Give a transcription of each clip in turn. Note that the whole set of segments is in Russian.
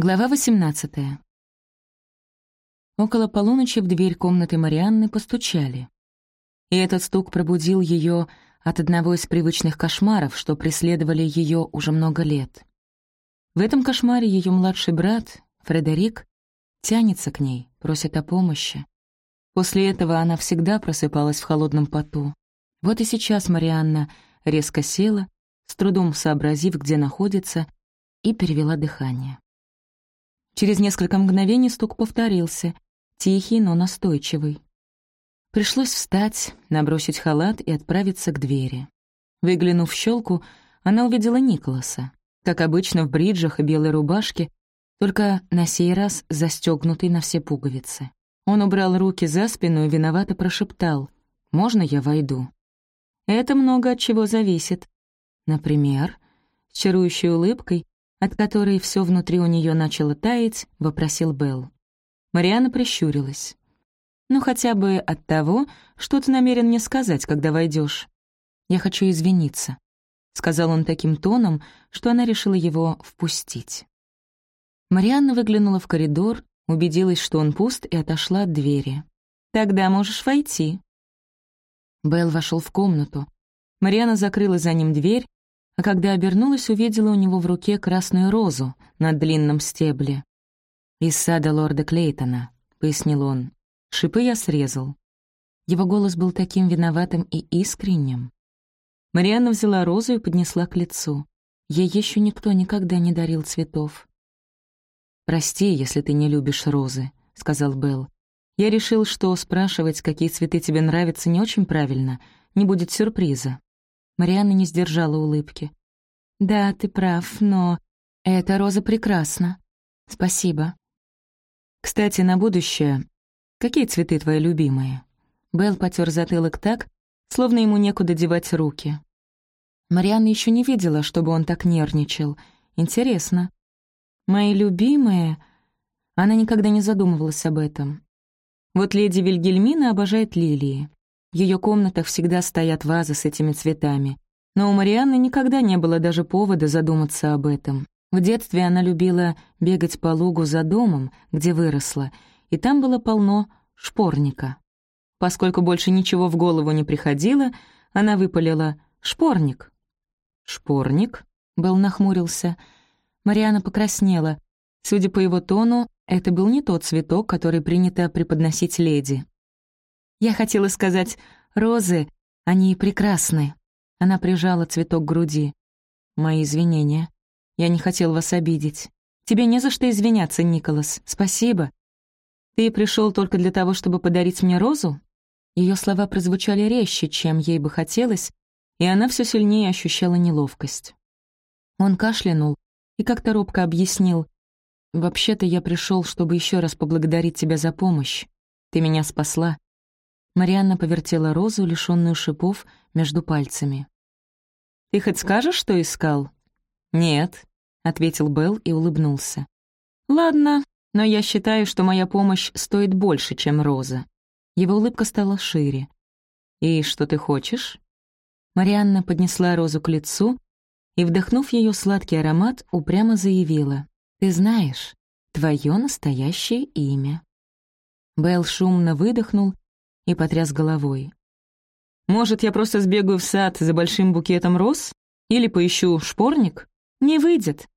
Глава 18. Около полуночи в дверь комнаты Марианны постучали. И этот стук пробудил ее от одного из привычных кошмаров, что преследовали ее уже много лет. В этом кошмаре ее младший брат, Фредерик, тянется к ней, просит о помощи. После этого она всегда просыпалась в холодном поту. Вот и сейчас Марианна резко села, с трудом сообразив, где находится, и перевела дыхание. Через несколько мгновений стук повторился, тихий, но настойчивый. Пришлось встать, набросить халат и отправиться к двери. Выглянув в щелку, она увидела Николаса, как обычно в бриджах и белой рубашке, только на сей раз застегнутый на все пуговицы. Он убрал руки за спину и виновато прошептал «Можно я войду?» Это много от чего зависит. Например, с чарующей улыбкой от которой все внутри у нее начало таять, вопросил Белл. Мариана прищурилась. «Ну, хотя бы от того, что ты намерен мне сказать, когда войдешь. Я хочу извиниться», — сказал он таким тоном, что она решила его впустить. Марианна выглянула в коридор, убедилась, что он пуст, и отошла от двери. «Тогда можешь войти». Белл вошел в комнату. Мариана закрыла за ним дверь а когда обернулась, увидела у него в руке красную розу на длинном стебле. «Из сада лорда Клейтона», — пояснил он. «Шипы я срезал». Его голос был таким виноватым и искренним. Марианна взяла розу и поднесла к лицу. Ей еще никто никогда не дарил цветов. «Прости, если ты не любишь розы», — сказал Белл. «Я решил, что спрашивать, какие цветы тебе нравятся, не очень правильно. Не будет сюрприза». Марианна не сдержала улыбки. «Да, ты прав, но эта роза прекрасна. Спасибо. Кстати, на будущее, какие цветы твои любимые?» Белл потер затылок так, словно ему некуда девать руки. Марианна еще не видела, чтобы он так нервничал. Интересно. «Мои любимые...» Она никогда не задумывалась об этом. Вот леди Вильгельмина обожает лилии. В ее комнатах всегда стоят вазы с этими цветами. Но у Марианны никогда не было даже повода задуматься об этом. В детстве она любила бегать по лугу за домом, где выросла, и там было полно шпорника. Поскольку больше ничего в голову не приходило, она выпалила «шпорник». «Шпорник?» — Белл нахмурился. Марианна покраснела. Судя по его тону, это был не тот цветок, который принято преподносить леди. Я хотела сказать, розы, они прекрасны. Она прижала цветок к груди. Мои извинения. Я не хотел вас обидеть. Тебе не за что извиняться, Николас. Спасибо. Ты пришел только для того, чтобы подарить мне розу? Ее слова прозвучали резче, чем ей бы хотелось, и она все сильнее ощущала неловкость. Он кашлянул и как-то робко объяснил. «Вообще-то я пришел, чтобы еще раз поблагодарить тебя за помощь. Ты меня спасла. Марианна повертела розу, лишённую шипов, между пальцами. «Ты хоть скажешь, что искал?» «Нет», — ответил Белл и улыбнулся. «Ладно, но я считаю, что моя помощь стоит больше, чем роза». Его улыбка стала шире. «И что ты хочешь?» Марианна поднесла розу к лицу и, вдохнув ее сладкий аромат, упрямо заявила. «Ты знаешь, твое настоящее имя». Белл шумно выдохнул и потряс головой. «Может, я просто сбегаю в сад за большим букетом роз? Или поищу шпорник? Не выйдет».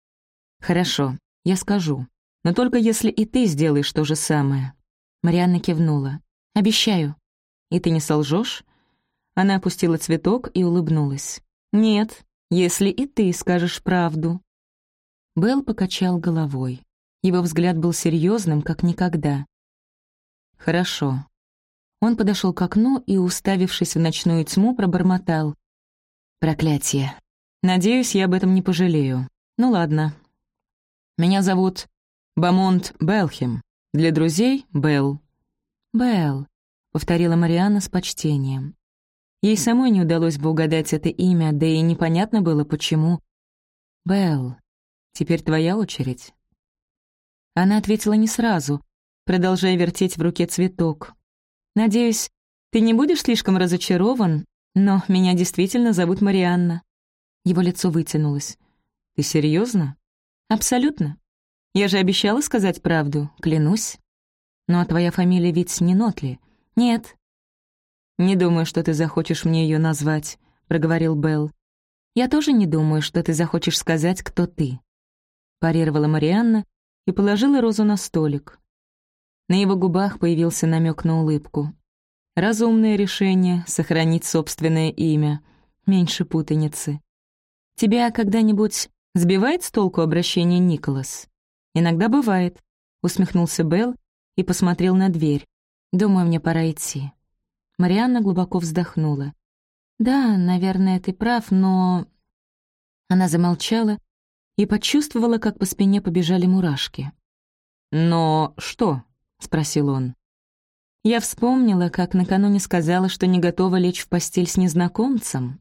«Хорошо, я скажу. Но только если и ты сделаешь то же самое». Марианна кивнула. «Обещаю». «И ты не солжешь? Она опустила цветок и улыбнулась. «Нет, если и ты скажешь правду». Белл покачал головой. Его взгляд был серьезным, как никогда. «Хорошо, он подошел к окну и, уставившись в ночную тьму, пробормотал. «Проклятие. Надеюсь, я об этом не пожалею. Ну ладно. Меня зовут Бамонт Белхем. Для друзей — Белл». «Белл», — повторила Марианна с почтением. Ей самой не удалось бы угадать это имя, да и непонятно было, почему. «Белл, теперь твоя очередь». Она ответила не сразу, продолжая вертеть в руке цветок, Надеюсь, ты не будешь слишком разочарован, но меня действительно зовут Марианна». Его лицо вытянулось. «Ты серьезно? «Абсолютно. Я же обещала сказать правду, клянусь. Но твоя фамилия ведь не Нотли. Нет. Не думаю, что ты захочешь мне ее назвать, проговорил Белл. Я тоже не думаю, что ты захочешь сказать, кто ты. Парировала Марианна и положила розу на столик. На его губах появился намек на улыбку. Разумное решение — сохранить собственное имя. Меньше путаницы. Тебя когда-нибудь сбивает с толку обращение Николас? Иногда бывает, — усмехнулся Белл и посмотрел на дверь. Думаю, мне пора идти. Марианна глубоко вздохнула. «Да, наверное, ты прав, но...» Она замолчала и почувствовала, как по спине побежали мурашки. «Но что?» — спросил он. Я вспомнила, как накануне сказала, что не готова лечь в постель с незнакомцем.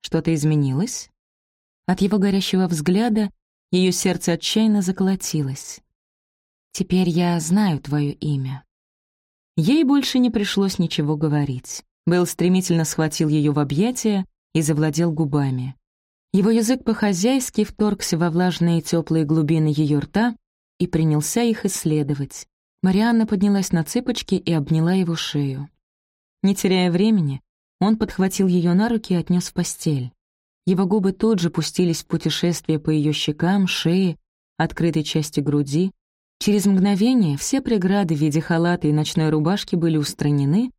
Что-то изменилось? От его горящего взгляда ее сердце отчаянно заколотилось. «Теперь я знаю твое имя». Ей больше не пришлось ничего говорить. Белл стремительно схватил ее в объятия и завладел губами. Его язык по-хозяйски вторгся во влажные теплые глубины ее рта и принялся их исследовать. Марианна поднялась на цыпочки и обняла его шею. Не теряя времени, он подхватил ее на руки и отнес в постель. Его губы тут же пустились в путешествие по ее щекам, шее, открытой части груди. Через мгновение все преграды в виде халата и ночной рубашки были устранены,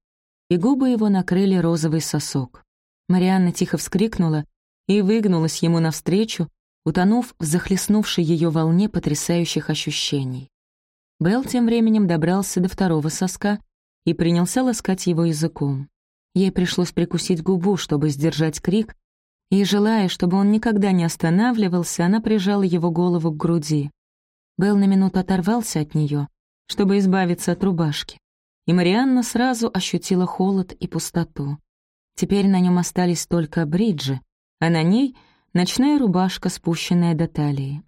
и губы его накрыли розовый сосок. Марианна тихо вскрикнула и выгнулась ему навстречу, утонув в захлестнувшей ее волне потрясающих ощущений. Белл тем временем добрался до второго соска и принялся ласкать его языком. Ей пришлось прикусить губу, чтобы сдержать крик, и, желая, чтобы он никогда не останавливался, она прижала его голову к груди. Белл на минуту оторвался от нее, чтобы избавиться от рубашки, и Марианна сразу ощутила холод и пустоту. Теперь на нем остались только бриджи, а на ней — ночная рубашка, спущенная до талии.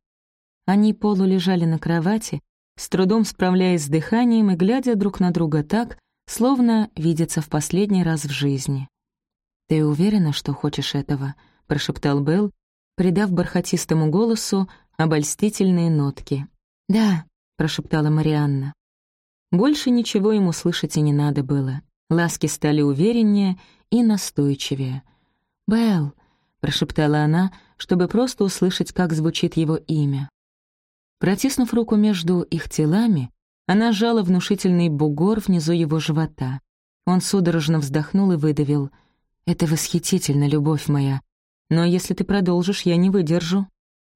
Они полулежали на кровати, с трудом справляясь с дыханием и глядя друг на друга так, словно видятся в последний раз в жизни. «Ты уверена, что хочешь этого?» — прошептал Белл, придав бархатистому голосу обольстительные нотки. «Да», — прошептала Марианна. Больше ничего ему слышать и не надо было. Ласки стали увереннее и настойчивее. «Белл», — прошептала она, чтобы просто услышать, как звучит его имя. Протиснув руку между их телами, она сжала внушительный бугор внизу его живота. Он судорожно вздохнул и выдавил. «Это восхитительно, любовь моя. Но если ты продолжишь, я не выдержу».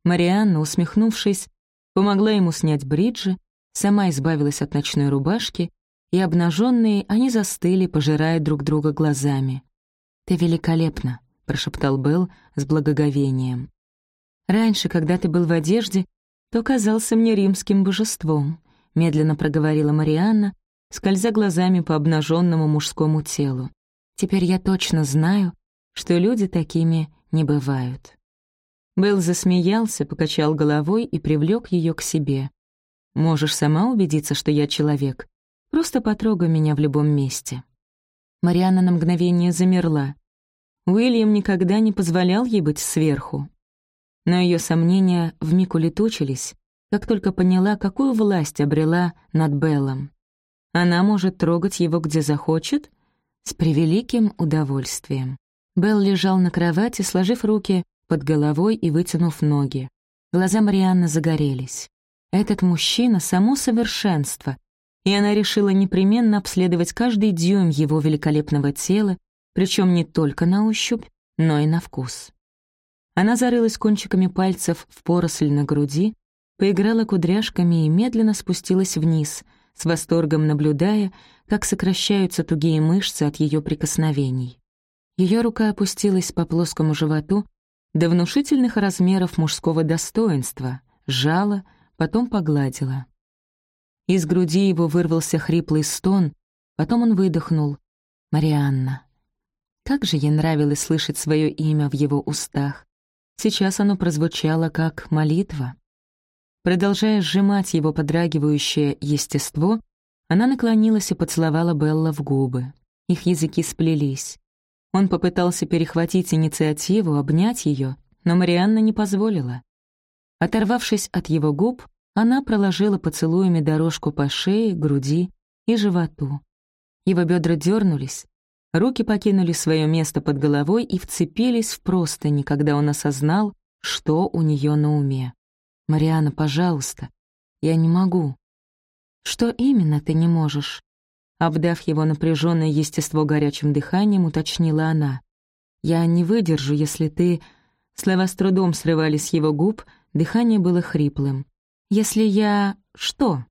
Марианна, усмехнувшись, помогла ему снять бриджи, сама избавилась от ночной рубашки, и обнаженные они застыли, пожирая друг друга глазами. «Ты великолепна», — прошептал Белл с благоговением. «Раньше, когда ты был в одежде, то казался мне римским божеством», — медленно проговорила Марианна, скользя глазами по обнаженному мужскому телу. «Теперь я точно знаю, что люди такими не бывают». Белл засмеялся, покачал головой и привлек ее к себе. «Можешь сама убедиться, что я человек. Просто потрогай меня в любом месте». Марианна на мгновение замерла. Уильям никогда не позволял ей быть сверху, но ее сомнения вмиг улетучились, как только поняла, какую власть обрела над Беллом. Она может трогать его где захочет? С превеликим удовольствием. Белл лежал на кровати, сложив руки под головой и вытянув ноги. Глаза Марианны загорелись. Этот мужчина — само совершенство, и она решила непременно обследовать каждый дюйм его великолепного тела, причем не только на ощупь, но и на вкус. Она зарылась кончиками пальцев в поросль на груди, поиграла кудряшками и медленно спустилась вниз, с восторгом наблюдая, как сокращаются тугие мышцы от ее прикосновений. Ее рука опустилась по плоскому животу до внушительных размеров мужского достоинства, сжала, потом погладила. Из груди его вырвался хриплый стон, потом он выдохнул. «Марианна». Как же ей нравилось слышать свое имя в его устах. Сейчас оно прозвучало как молитва. Продолжая сжимать его подрагивающее естество, она наклонилась и поцеловала Белла в губы. Их языки сплелись. Он попытался перехватить инициативу, обнять ее, но Марианна не позволила. Оторвавшись от его губ, она проложила поцелуями дорожку по шее, груди и животу. Его бедра дернулись, руки покинули свое место под головой и вцепились в простыни, когда он осознал, что у нее на уме. «Мариана, пожалуйста, я не могу». «Что именно ты не можешь?» Обдав его напряженное естество горячим дыханием, уточнила она. «Я не выдержу, если ты...» Слова с трудом срывались с его губ, дыхание было хриплым. «Если я... что?»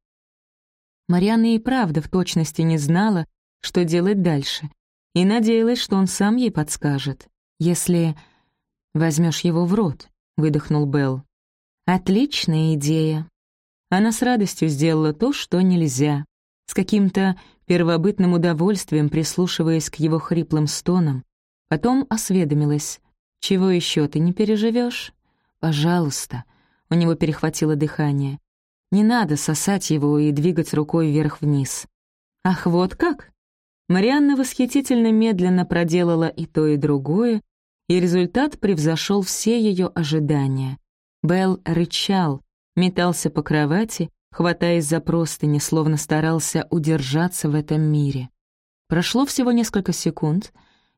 Марианна и правда в точности не знала, что делать дальше, и надеялась, что он сам ей подскажет. «Если возьмешь его в рот», — выдохнул Белл. «Отличная идея». Она с радостью сделала то, что нельзя, с каким-то первобытным удовольствием прислушиваясь к его хриплым стонам. Потом осведомилась. «Чего еще ты не переживешь? «Пожалуйста». У него перехватило дыхание. «Не надо сосать его и двигать рукой вверх-вниз». «Ах, вот как?» Марианна восхитительно медленно проделала и то, и другое, и результат превзошел все ее ожидания. Белл рычал, метался по кровати, хватаясь за простыни, словно старался удержаться в этом мире. Прошло всего несколько секунд,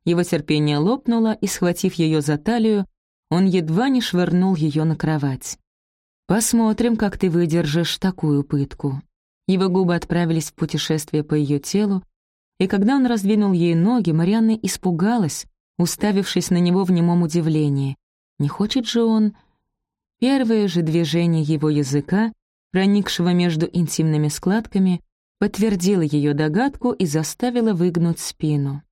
его терпение лопнуло, и, схватив ее за талию, он едва не швырнул ее на кровать. «Посмотрим, как ты выдержишь такую пытку». Его губы отправились в путешествие по ее телу, и когда он раздвинул ей ноги, Марианна испугалась, уставившись на него в немом удивлении. Не хочет же он... Первое же движение его языка проникшего между интимными складками, подтвердила ее догадку и заставила выгнуть спину.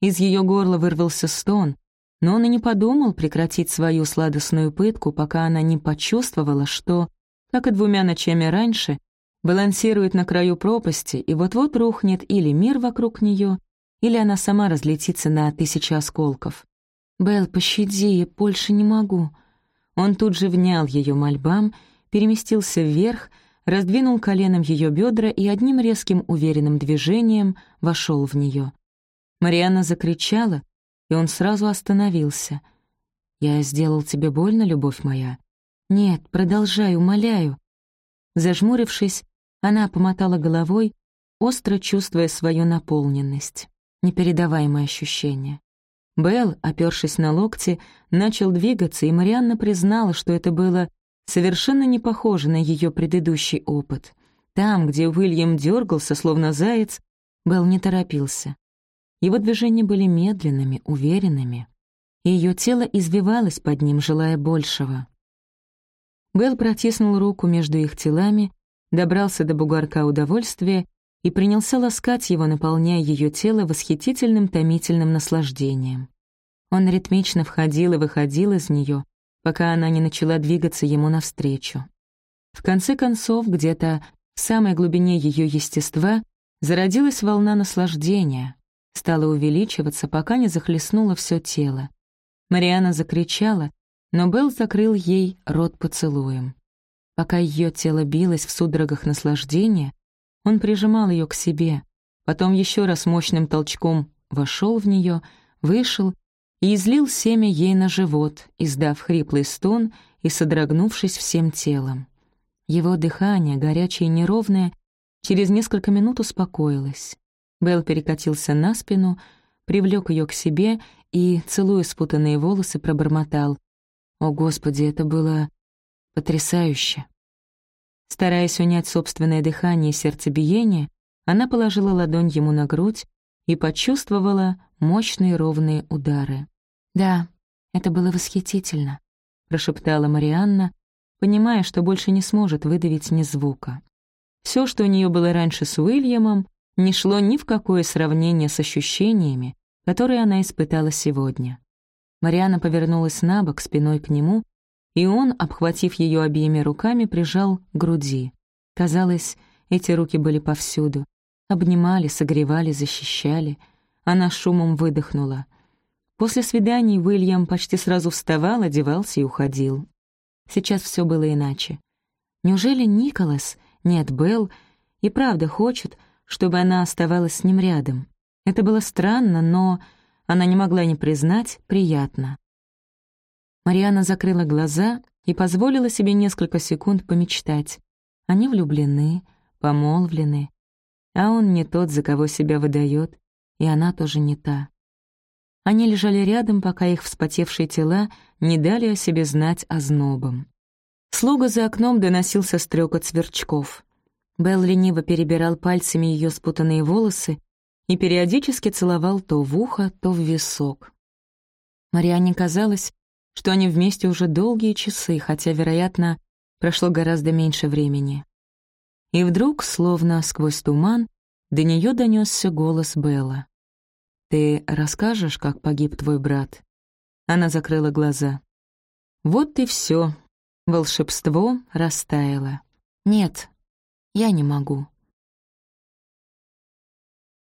Из ее горла вырвался стон, но он и не подумал прекратить свою сладостную пытку, пока она не почувствовала, что, как и двумя ночами раньше, балансирует на краю пропасти и вот-вот рухнет или мир вокруг нее, или она сама разлетится на тысячи осколков. «Белл, пощади, я больше не могу». Он тут же внял ее мольбам переместился вверх, раздвинул коленом ее бедра и одним резким уверенным движением вошел в нее. Марианна закричала, и он сразу остановился. «Я сделал тебе больно, любовь моя?» «Нет, продолжай, умоляю». Зажмурившись, она помотала головой, остро чувствуя свою наполненность. Непередаваемое ощущение. Белл, опёршись на локти, начал двигаться, и Марианна признала, что это было совершенно не похоже на ее предыдущий опыт. Там, где Уильям дергался, словно заяц, Белл не торопился. Его движения были медленными, уверенными, и ее тело извивалось под ним, желая большего. Белл протиснул руку между их телами, добрался до бугорка удовольствия и принялся ласкать его, наполняя ее тело восхитительным томительным наслаждением. Он ритмично входил и выходил из нее, пока она не начала двигаться ему навстречу. В конце концов, где-то в самой глубине ее естества зародилась волна наслаждения, стала увеличиваться, пока не захлестнула все тело. Мариана закричала, но Белл закрыл ей рот поцелуем. Пока ее тело билось в судорогах наслаждения, он прижимал ее к себе, потом еще раз мощным толчком вошел в нее, вышел и излил семя ей на живот, издав хриплый стон и содрогнувшись всем телом. Его дыхание, горячее и неровное, через несколько минут успокоилось. Белл перекатился на спину, привлек ее к себе и, целуя спутанные волосы, пробормотал. «О, Господи, это было потрясающе!» Стараясь унять собственное дыхание и сердцебиение, она положила ладонь ему на грудь и почувствовала мощные ровные удары. «Да, это было восхитительно», — прошептала Марианна, понимая, что больше не сможет выдавить ни звука. Все, что у нее было раньше с Уильямом, не шло ни в какое сравнение с ощущениями, которые она испытала сегодня. Марианна повернулась на бок спиной к нему, и он, обхватив ее обеими руками, прижал к груди. Казалось, эти руки были повсюду. Обнимали, согревали, защищали — она шумом выдохнула. После свиданий Уильям почти сразу вставал, одевался и уходил. Сейчас все было иначе. Неужели Николас, нет, Белл, и правда хочет, чтобы она оставалась с ним рядом? Это было странно, но она не могла не признать приятно. Мариана закрыла глаза и позволила себе несколько секунд помечтать. Они влюблены, помолвлены, а он не тот, за кого себя выдает, и она тоже не та. Они лежали рядом, пока их вспотевшие тела не дали о себе знать ознобом. Слуга за окном доносился стрекот сверчков. Белл лениво перебирал пальцами ее спутанные волосы и периодически целовал то в ухо, то в висок. Марианне казалось, что они вместе уже долгие часы, хотя, вероятно, прошло гораздо меньше времени. И вдруг, словно сквозь туман, до нее донесся голос Белла. «Ты расскажешь, как погиб твой брат?» Она закрыла глаза. «Вот и все. Волшебство растаяло. Нет, я не могу».